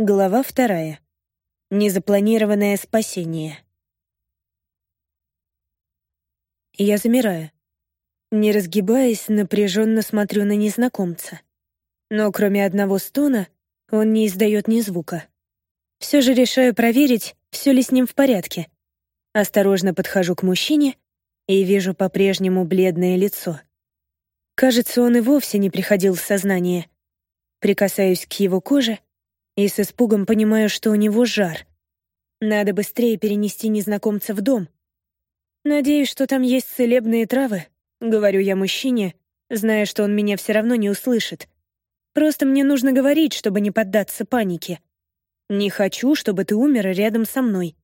Глава вторая. Незапланированное спасение. Я замираю. Не разгибаясь, напряженно смотрю на незнакомца. Но кроме одного стона, он не издает ни звука. Все же решаю проверить, все ли с ним в порядке. Осторожно подхожу к мужчине и вижу по-прежнему бледное лицо. Кажется, он и вовсе не приходил в сознание. Прикасаюсь к его коже — и с испугом понимаю, что у него жар. Надо быстрее перенести незнакомца в дом. «Надеюсь, что там есть целебные травы», — говорю я мужчине, зная, что он меня все равно не услышит. «Просто мне нужно говорить, чтобы не поддаться панике. Не хочу, чтобы ты умер рядом со мной.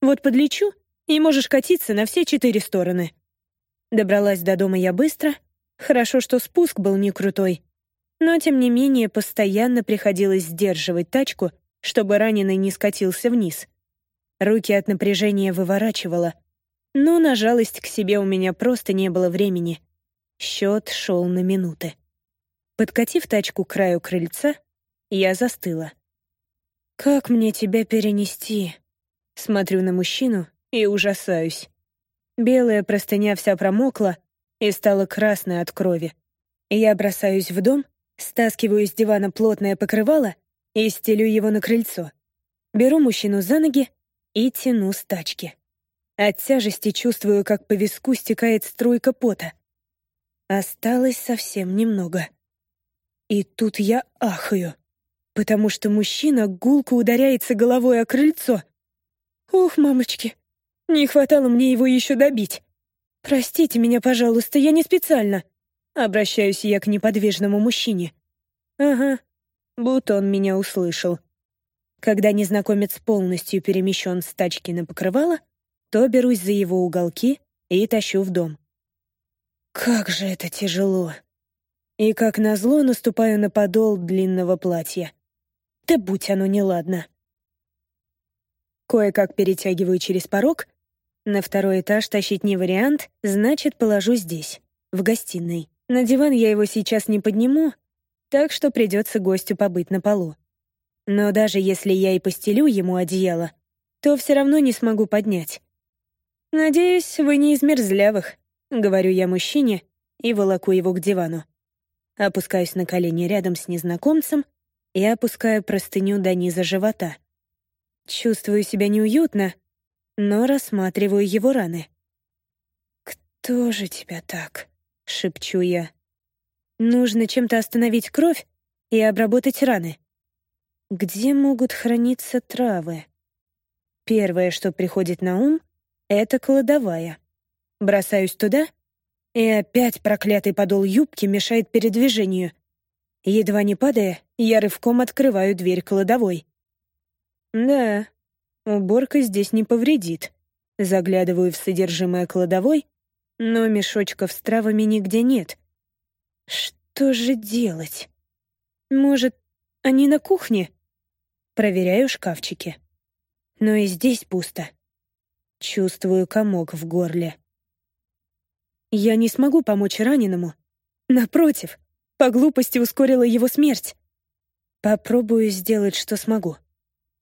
Вот подлечу, и можешь катиться на все четыре стороны». Добралась до дома я быстро. Хорошо, что спуск был не крутой. Но, тем не менее, постоянно приходилось сдерживать тачку, чтобы раненый не скатился вниз. Руки от напряжения выворачивало. Но на жалость к себе у меня просто не было времени. Счет шел на минуты. Подкатив тачку к краю крыльца, я застыла. «Как мне тебя перенести?» Смотрю на мужчину и ужасаюсь. Белая простыня вся промокла и стала красной от крови. Я бросаюсь в дом Стаскиваю с дивана плотное покрывало и стелю его на крыльцо. Беру мужчину за ноги и тяну с тачки. От тяжести чувствую, как по виску стекает струйка пота. Осталось совсем немного. И тут я ахаю, потому что мужчина гулко ударяется головой о крыльцо. Ох, мамочки, не хватало мне его еще добить. Простите меня, пожалуйста, я не специально. Обращаюсь я к неподвижному мужчине. Ага, будто он меня услышал. Когда незнакомец полностью перемещен с тачки на покрывало, то берусь за его уголки и тащу в дом. Как же это тяжело. И как назло наступаю на подол длинного платья. Да будь оно неладно. Кое-как перетягиваю через порог. На второй этаж тащить не вариант, значит, положу здесь, в гостиной. На диван я его сейчас не подниму, так что придется гостю побыть на полу. Но даже если я и постелю ему одеяло, то все равно не смогу поднять. «Надеюсь, вы не из мерзлявых», — говорю я мужчине и волоку его к дивану. Опускаюсь на колени рядом с незнакомцем и опускаю простыню до низа живота. Чувствую себя неуютно, но рассматриваю его раны. «Кто же тебя так?» — шепчу я. «Нужно чем-то остановить кровь и обработать раны. Где могут храниться травы?» Первое, что приходит на ум, — это кладовая. Бросаюсь туда, и опять проклятый подол юбки мешает передвижению. Едва не падая, я рывком открываю дверь кладовой. Да, уборка здесь не повредит. Заглядываю в содержимое кладовой но мешочков с травами нигде нет. Что же делать? Может, они на кухне? Проверяю шкафчики. Но и здесь пусто. Чувствую комок в горле. Я не смогу помочь раненому. Напротив, по глупости ускорила его смерть. Попробую сделать, что смогу.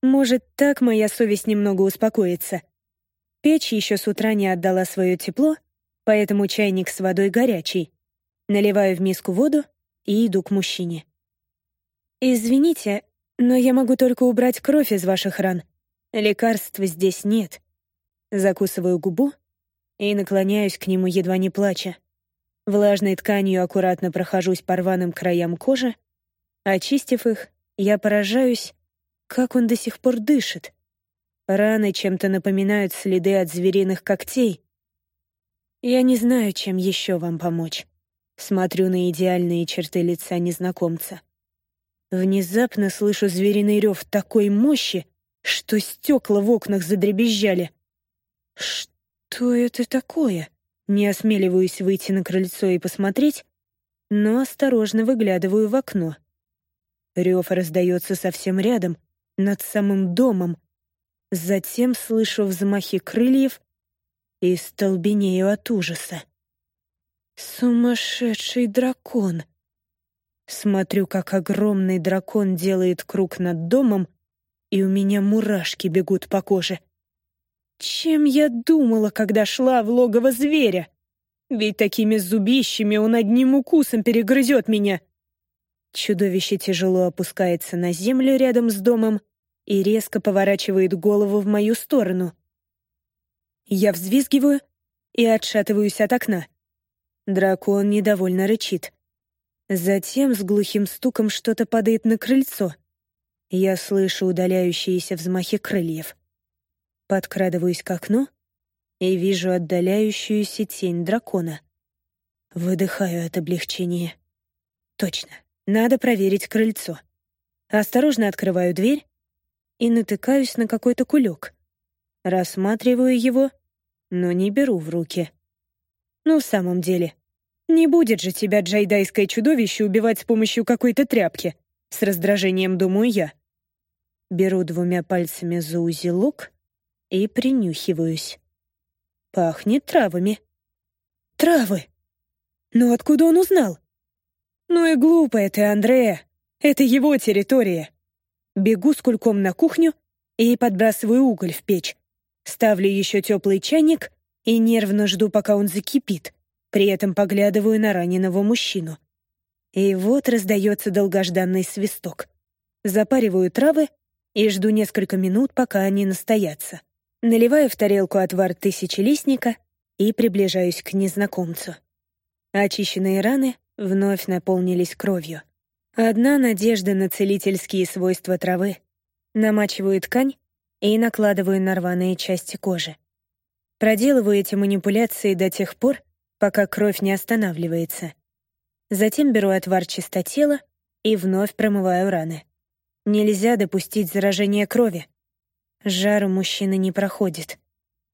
Может, так моя совесть немного успокоится. Печь еще с утра не отдала свое тепло, поэтому чайник с водой горячий. Наливаю в миску воду и иду к мужчине. «Извините, но я могу только убрать кровь из ваших ран. Лекарств здесь нет». Закусываю губу и наклоняюсь к нему, едва не плача. Влажной тканью аккуратно прохожусь по рваным краям кожи. Очистив их, я поражаюсь, как он до сих пор дышит. Раны чем-то напоминают следы от звериных когтей. Я не знаю, чем еще вам помочь. Смотрю на идеальные черты лица незнакомца. Внезапно слышу звериный рев такой мощи, что стекла в окнах задребезжали. Что это такое? Не осмеливаюсь выйти на крыльцо и посмотреть, но осторожно выглядываю в окно. Рев раздается совсем рядом, над самым домом. Затем слышу взмахи крыльев и столбенею от ужаса. Сумасшедший дракон! Смотрю, как огромный дракон делает круг над домом и у меня мурашки бегут по коже. Чем я думала, когда шла в логово зверя? Ведь такими зубищами он одним укусом перегрызет меня. Чудовище тяжело опускается на землю рядом с домом и резко поворачивает голову в мою сторону. Я взвизгиваю и отшатываюсь от окна. Дракон недовольно рычит. Затем с глухим стуком что-то падает на крыльцо. Я слышу удаляющиеся взмахи крыльев. Подкрадываюсь к окну и вижу отдаляющуюся тень дракона. Выдыхаю от облегчения. Точно, надо проверить крыльцо. Осторожно открываю дверь и натыкаюсь на какой-то кулек. Рассматриваю его, но не беру в руки. Ну, в самом деле, не будет же тебя джайдайское чудовище убивать с помощью какой-то тряпки. С раздражением думаю я. Беру двумя пальцами за узелок и принюхиваюсь. Пахнет травами. Травы! Но откуда он узнал? Ну и глупая ты, Андрея. Это его территория. Бегу с кульком на кухню и подбрасываю уголь в печь. Ставлю еще теплый чайник и нервно жду, пока он закипит. При этом поглядываю на раненого мужчину. И вот раздается долгожданный свисток. Запариваю травы и жду несколько минут, пока они настоятся. Наливаю в тарелку отвар тысячелистника и приближаюсь к незнакомцу. Очищенные раны вновь наполнились кровью. Одна надежда на целительские свойства травы. Намачиваю ткань и накладываю на рваные части кожи. Проделываю эти манипуляции до тех пор, пока кровь не останавливается. Затем беру отвар чистотела и вновь промываю раны. Нельзя допустить заражения крови. Жар у мужчины не проходит.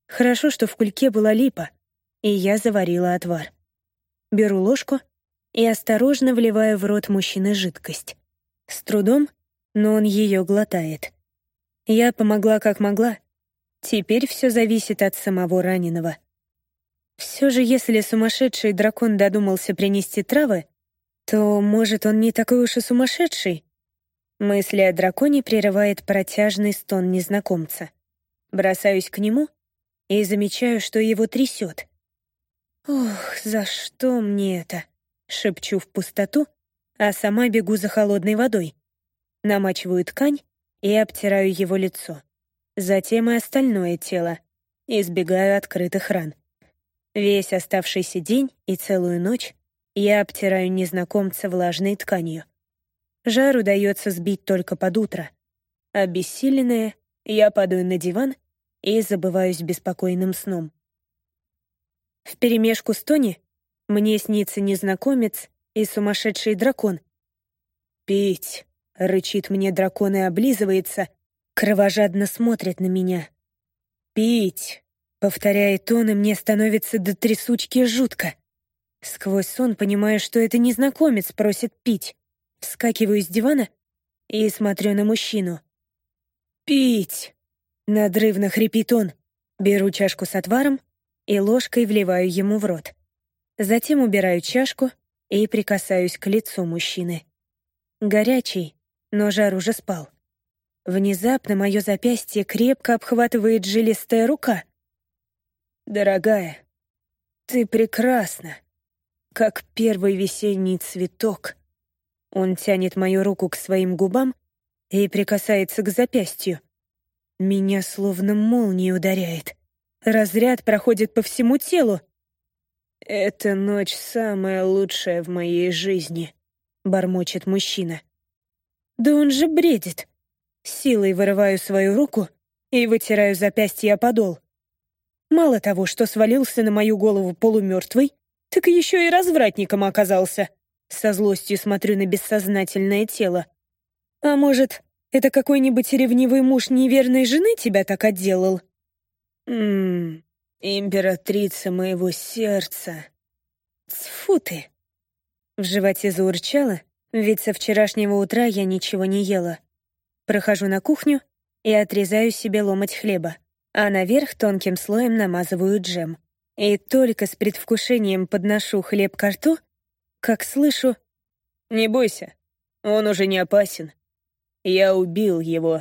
Хорошо, что в кульке была липа, и я заварила отвар. Беру ложку и осторожно вливаю в рот мужчины жидкость. С трудом, но он ее глотает. Я помогла как могла. Теперь все зависит от самого раненого. Все же, если сумасшедший дракон додумался принести травы, то, может, он не такой уж и сумасшедший, Мысли о драконе прерывает протяжный стон незнакомца. Бросаюсь к нему и замечаю, что его трясет. «Ох, за что мне это?» — шепчу в пустоту, а сама бегу за холодной водой. Намачиваю ткань и обтираю его лицо. Затем и остальное тело. Избегаю открытых ран. Весь оставшийся день и целую ночь я обтираю незнакомца влажной тканью. Жар удается сбить только под утро. Обессиленная, я падаю на диван и забываюсь беспокойным сном. Вперемешку с Тони мне снится незнакомец и сумасшедший дракон. «Пить!» — рычит мне дракон и облизывается, кровожадно смотрит на меня. «Пить!» — повторяет он, и мне становится до трясучки жутко. Сквозь сон понимаю, что это незнакомец просит пить. Вскакиваю с дивана и смотрю на мужчину. «Пить!» — надрывно хрипит он. Беру чашку с отваром и ложкой вливаю ему в рот. Затем убираю чашку и прикасаюсь к лицу мужчины. Горячий, но жар уже спал. Внезапно мое запястье крепко обхватывает жилистая рука. «Дорогая, ты прекрасна, как первый весенний цветок», он тянет мою руку к своим губам и прикасается к запястью. Меня словно молнией ударяет. Разряд проходит по всему телу. «Эта ночь самая лучшая в моей жизни», — бормочет мужчина. «Да он же бредит». Силой вырываю свою руку и вытираю запястье о подол. Мало того, что свалился на мою голову полумертвый, так еще и развратником оказался. Со злостью смотрю на бессознательное тело. А может, это какой-нибудь ревнивый муж неверной жены тебя так отделал? Ммм, императрица моего сердца. Тьфу ты. В животе заурчало, ведь со вчерашнего утра я ничего не ела. Прохожу на кухню и отрезаю себе ломоть хлеба, а наверх тонким слоем намазываю джем. И только с предвкушением подношу хлеб к рту, как слышу... «Не бойся, он уже не опасен. Я убил его».